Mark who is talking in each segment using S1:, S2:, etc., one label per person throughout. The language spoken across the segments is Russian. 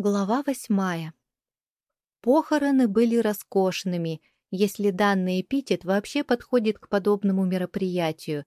S1: Глава восьмая. Похороны были роскошными, если данный эпитет вообще подходит к подобному мероприятию.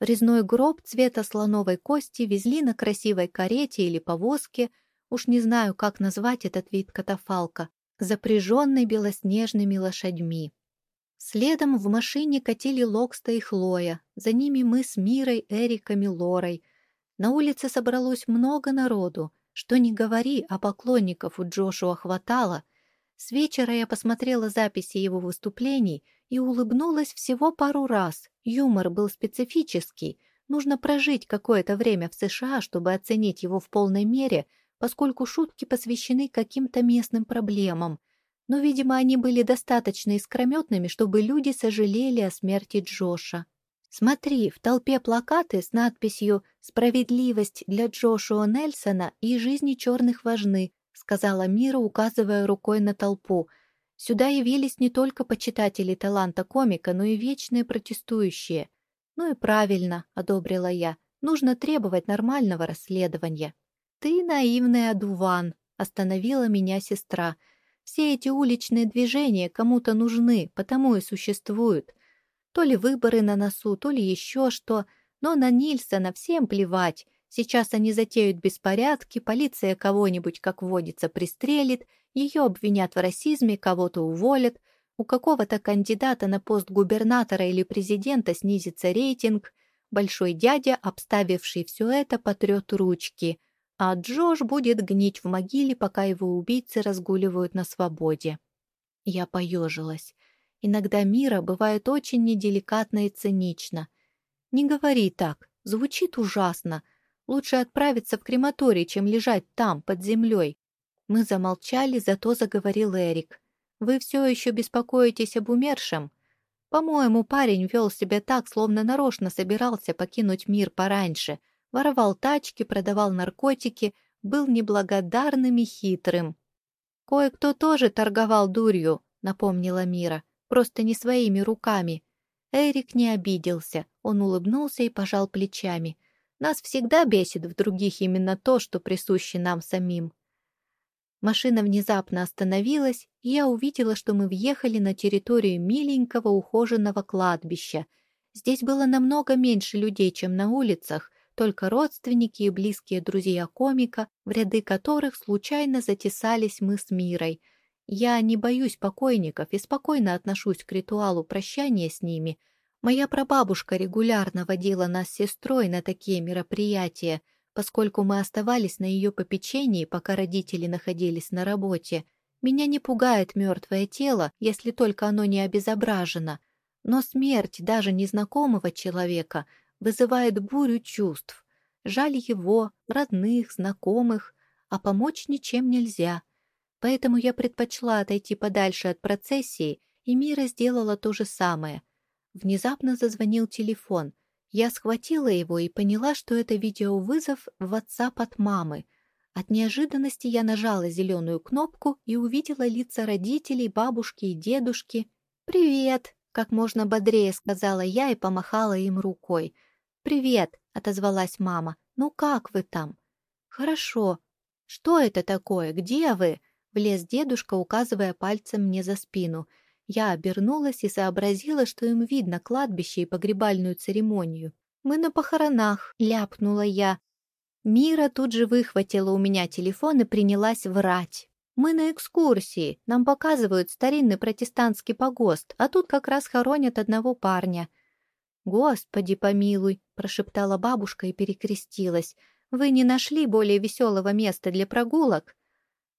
S1: Резной гроб цвета слоновой кости везли на красивой карете или повозке, уж не знаю, как назвать этот вид катафалка, запряженный белоснежными лошадьми. Следом в машине катили Локста и Хлоя, за ними мы с Мирой, Эриком и Лорой. На улице собралось много народу, что не говори, а поклонников у Джошуа хватало. С вечера я посмотрела записи его выступлений и улыбнулась всего пару раз. Юмор был специфический. Нужно прожить какое-то время в США, чтобы оценить его в полной мере, поскольку шутки посвящены каким-то местным проблемам. Но, видимо, они были достаточно искрометными, чтобы люди сожалели о смерти Джоша. Смотри, в толпе плакаты с надписью «Справедливость для Джошуа Нельсона и жизни черных важны», сказала Мира, указывая рукой на толпу. Сюда явились не только почитатели таланта комика, но и вечные протестующие. «Ну и правильно», — одобрила я, — «нужно требовать нормального расследования». «Ты наивный одуван», — остановила меня сестра. «Все эти уличные движения кому-то нужны, потому и существуют. То ли выборы на носу, то ли еще что. Но на Нильсона всем плевать. Сейчас они затеют беспорядки, полиция кого-нибудь, как водится, пристрелит, ее обвинят в расизме, кого-то уволят, у какого-то кандидата на пост губернатора или президента снизится рейтинг, большой дядя, обставивший все это, потрет ручки, а Джош будет гнить в могиле, пока его убийцы разгуливают на свободе. Я поежилась. Иногда мира бывает очень неделикатно и цинично. Не говори так, звучит ужасно. Лучше отправиться в крематорий, чем лежать там, под землей. Мы замолчали, зато заговорил Эрик. «Вы все еще беспокоитесь об умершем?» «По-моему, парень вел себя так, словно нарочно собирался покинуть мир пораньше. Воровал тачки, продавал наркотики, был неблагодарным и хитрым». «Кое-кто тоже торговал дурью», — напомнила Мира просто не своими руками. Эрик не обиделся, он улыбнулся и пожал плечами. Нас всегда бесит в других именно то, что присуще нам самим. Машина внезапно остановилась, и я увидела, что мы въехали на территорию миленького ухоженного кладбища. Здесь было намного меньше людей, чем на улицах, только родственники и близкие друзья комика, в ряды которых случайно затесались мы с Мирой — я не боюсь покойников и спокойно отношусь к ритуалу прощания с ними. Моя прабабушка регулярно водила нас с сестрой на такие мероприятия, поскольку мы оставались на ее попечении, пока родители находились на работе. Меня не пугает мертвое тело, если только оно не обезображено. Но смерть даже незнакомого человека вызывает бурю чувств. Жаль его, родных, знакомых, а помочь ничем нельзя — Поэтому я предпочла отойти подальше от процессии, и Мира сделала то же самое. Внезапно зазвонил телефон. Я схватила его и поняла, что это видеовызов в WhatsApp от мамы. От неожиданности я нажала зеленую кнопку и увидела лица родителей, бабушки и дедушки. «Привет!» — как можно бодрее сказала я и помахала им рукой. «Привет!» — отозвалась мама. «Ну как вы там?» «Хорошо. Что это такое? Где вы?» Влез дедушка, указывая пальцем мне за спину. Я обернулась и сообразила, что им видно кладбище и погребальную церемонию. «Мы на похоронах», — ляпнула я. Мира тут же выхватила у меня телефон и принялась врать. «Мы на экскурсии, нам показывают старинный протестантский погост, а тут как раз хоронят одного парня». «Господи помилуй», — прошептала бабушка и перекрестилась. «Вы не нашли более веселого места для прогулок?»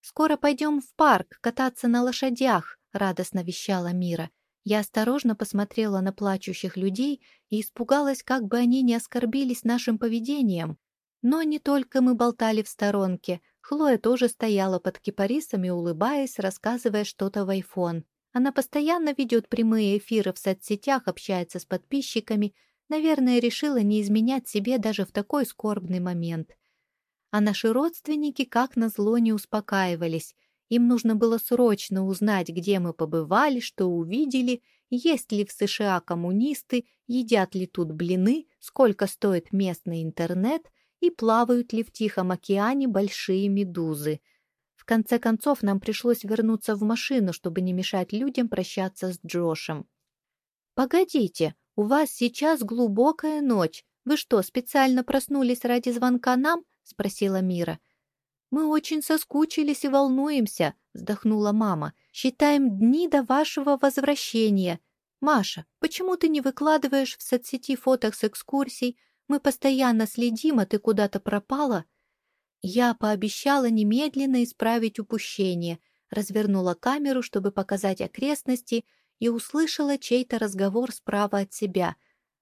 S1: «Скоро пойдем в парк кататься на лошадях», — радостно вещала Мира. Я осторожно посмотрела на плачущих людей и испугалась, как бы они не оскорбились нашим поведением. Но не только мы болтали в сторонке. Хлоя тоже стояла под кипарисами, улыбаясь, рассказывая что-то в айфон. Она постоянно ведет прямые эфиры в соцсетях, общается с подписчиками. Наверное, решила не изменять себе даже в такой скорбный момент а наши родственники как назло не успокаивались. Им нужно было срочно узнать, где мы побывали, что увидели, есть ли в США коммунисты, едят ли тут блины, сколько стоит местный интернет и плавают ли в Тихом океане большие медузы. В конце концов, нам пришлось вернуться в машину, чтобы не мешать людям прощаться с Джошем. «Погодите, у вас сейчас глубокая ночь. Вы что, специально проснулись ради звонка нам?» — спросила Мира. «Мы очень соскучились и волнуемся», — вздохнула мама. «Считаем дни до вашего возвращения. Маша, почему ты не выкладываешь в соцсети фоток с экскурсий? Мы постоянно следим, а ты куда-то пропала». Я пообещала немедленно исправить упущение, развернула камеру, чтобы показать окрестности, и услышала чей-то разговор справа от себя.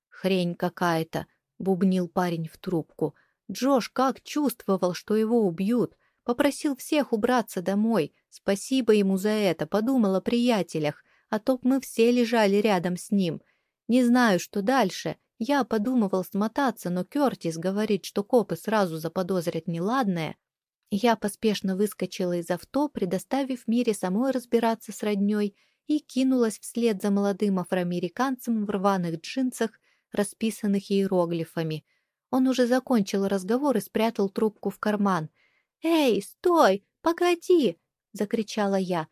S1: «Хрень какая-то», — бубнил парень в трубку. Джош как чувствовал, что его убьют. Попросил всех убраться домой. Спасибо ему за это, подумал о приятелях, а то мы все лежали рядом с ним. Не знаю, что дальше. Я подумывал смотаться, но Кертис говорит, что копы сразу заподозрят неладное. Я поспешно выскочила из авто, предоставив Мире самой разбираться с роднёй, и кинулась вслед за молодым афроамериканцем в рваных джинсах, расписанных иероглифами. Он уже закончил разговор и спрятал трубку в карман. «Эй, стой! Погоди!» — закричала я.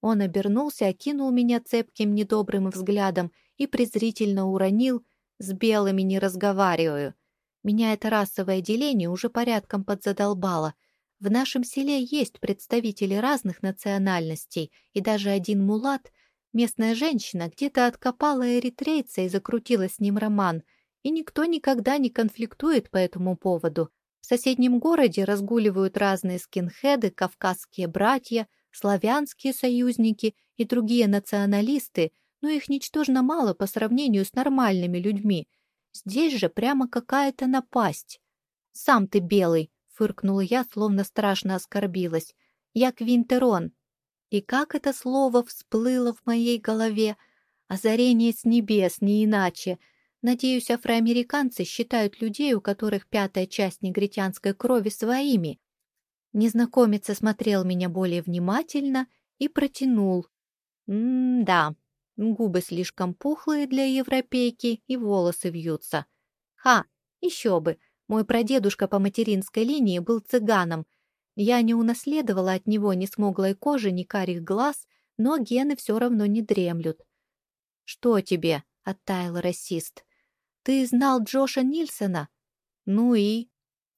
S1: Он обернулся, окинул меня цепким недобрым взглядом и презрительно уронил «С белыми не разговариваю». Меня это расовое деление уже порядком подзадолбало. В нашем селе есть представители разных национальностей, и даже один мулат, местная женщина, где-то откопала эритрейца и закрутила с ним роман, и никто никогда не конфликтует по этому поводу. В соседнем городе разгуливают разные скинхеды, кавказские братья, славянские союзники и другие националисты, но их ничтожно мало по сравнению с нормальными людьми. Здесь же прямо какая-то напасть. «Сам ты белый!» фыркнула я, словно страшно оскорбилась. «Я Квинтерон». И как это слово всплыло в моей голове? Озарение с небес, не иначе. Надеюсь, афроамериканцы считают людей, у которых пятая часть негритянской крови своими. Незнакомец осмотрел меня более внимательно и протянул. «М-да, губы слишком пухлые для европейки и волосы вьются. Ха, еще бы, мой прадедушка по материнской линии был цыганом. Я не унаследовала от него ни смуглой кожи, ни карих глаз, но гены все равно не дремлют. «Что тебе?» — оттаял расист. «Ты знал Джоша Нильсона?» «Ну и?»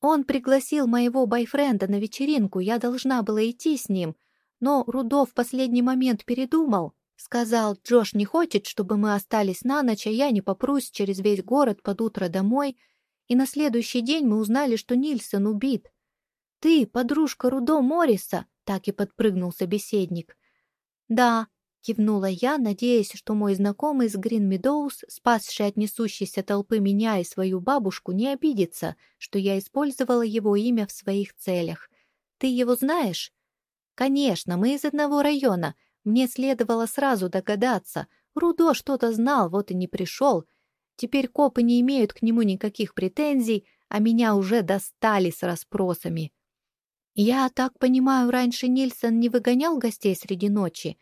S1: «Он пригласил моего бойфренда на вечеринку, я должна была идти с ним, но Рудо в последний момент передумал. Сказал, Джош не хочет, чтобы мы остались на ночь, а я не попрусь через весь город под утро домой, и на следующий день мы узнали, что Нильсон убит. «Ты, подружка Рудо Морриса?» — так и подпрыгнул собеседник. «Да», — кивнула я, надеясь, что мой знакомый из Грин Медоуз, спасший от несущейся толпы меня и свою бабушку, не обидится, что я использовала его имя в своих целях. «Ты его знаешь?» «Конечно, мы из одного района. Мне следовало сразу догадаться. Рудо что-то знал, вот и не пришел. Теперь копы не имеют к нему никаких претензий, а меня уже достали с расспросами. Я так понимаю, раньше Нильсон не выгонял гостей среди ночи?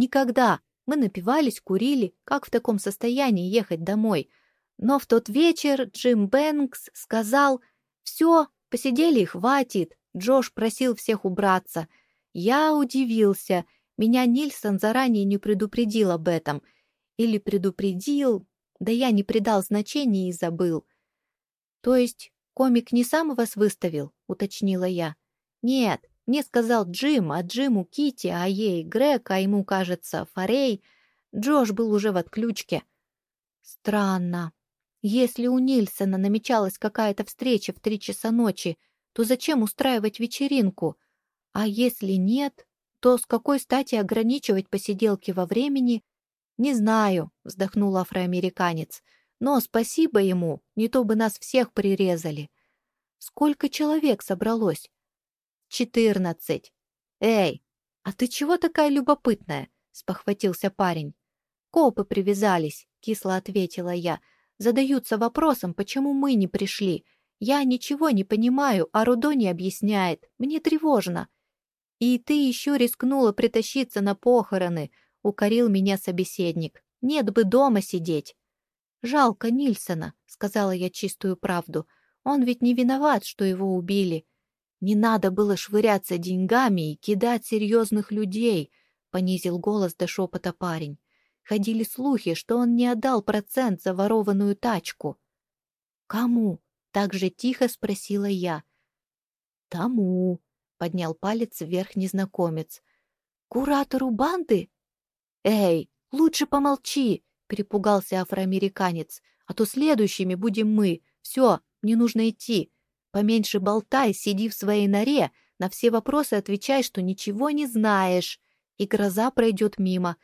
S1: Никогда. Мы напивались, курили, как в таком состоянии ехать домой. Но в тот вечер Джим Бэнкс сказал, «Все, посидели и хватит». Джош просил всех убраться. Я удивился. Меня Нильсон заранее не предупредил об этом. Или предупредил, да я не придал значения и забыл. То есть комик не сам вас выставил, уточнила я. Нет, мне сказал Джим, а Джиму Кити, а ей Грег, а ему, кажется, Форей. Джош был уже в отключке. Странно. Если у Нильсона намечалась какая-то встреча в три часа ночи, то зачем устраивать вечеринку? А если нет, то с какой стати ограничивать посиделки во времени «Не знаю», — вздохнул афроамериканец, «но спасибо ему, не то бы нас всех прирезали». «Сколько человек собралось?» «Четырнадцать». «Эй, а ты чего такая любопытная?» — спохватился парень. «Копы привязались», — кисло ответила я. «Задаются вопросом, почему мы не пришли. Я ничего не понимаю, а Рудо не объясняет. Мне тревожно». «И ты еще рискнула притащиться на похороны», — укорил меня собеседник. «Нет бы дома сидеть». «Жалко Нильсона», — сказала я чистую правду. «Он ведь не виноват, что его убили». Не надо было швыряться деньгами и кидать серьезных людей, понизил голос до шепота парень. Ходили слухи, что он не отдал процент за ворованную тачку. «Кому?» — так же тихо спросила я. «Тому», — поднял палец вверх незнакомец. «Куратору банды?» «Эй, лучше помолчи!» — перепугался афроамериканец. «А то следующими будем мы. Все, мне нужно идти. Поменьше болтай, сиди в своей норе, на все вопросы отвечай, что ничего не знаешь, и гроза пройдет мимо.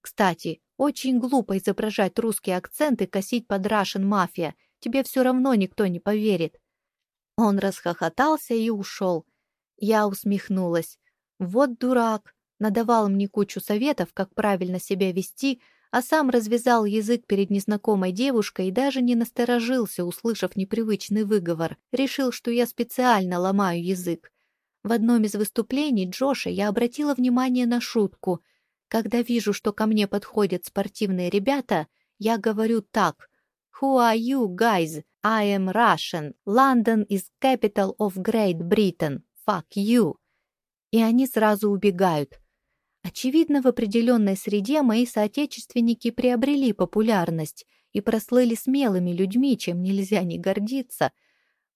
S1: Кстати, очень глупо изображать русский акцент и косить под Рашен мафия. Тебе все равно никто не поверит». Он расхохотался и ушел. Я усмехнулась. «Вот дурак!» Надавал мне кучу советов, как правильно себя вести, а сам развязал язык перед незнакомой девушкой и даже не насторожился, услышав непривычный выговор. Решил, что я специально ломаю язык. В одном из выступлений Джоша я обратила внимание на шутку. Когда вижу, что ко мне подходят спортивные ребята, я говорю так. «Who are you, guys? I am Russian. London is capital of Great Britain. Fuck you!» И они сразу убегают. Очевидно, в определенной среде мои соотечественники приобрели популярность и прослыли смелыми людьми, чем нельзя не гордиться.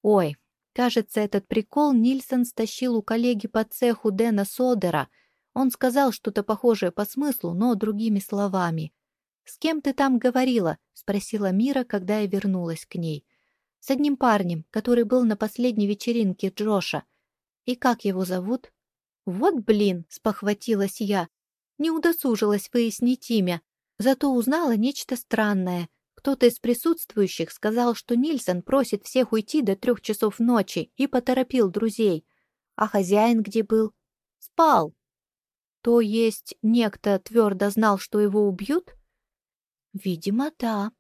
S1: Ой, кажется, этот прикол Нильсон стащил у коллеги по цеху Дэна Содера. Он сказал что-то похожее по смыслу, но другими словами. «С кем ты там говорила?» — спросила Мира, когда я вернулась к ней. «С одним парнем, который был на последней вечеринке Джоша. И как его зовут?» «Вот блин!» — спохватилась я. Не удосужилась выяснить имя, зато узнала нечто странное. Кто-то из присутствующих сказал, что Нильсон просит всех уйти до трех часов ночи и поторопил друзей. А хозяин где был? Спал. То есть некто твердо знал, что его убьют? Видимо, да.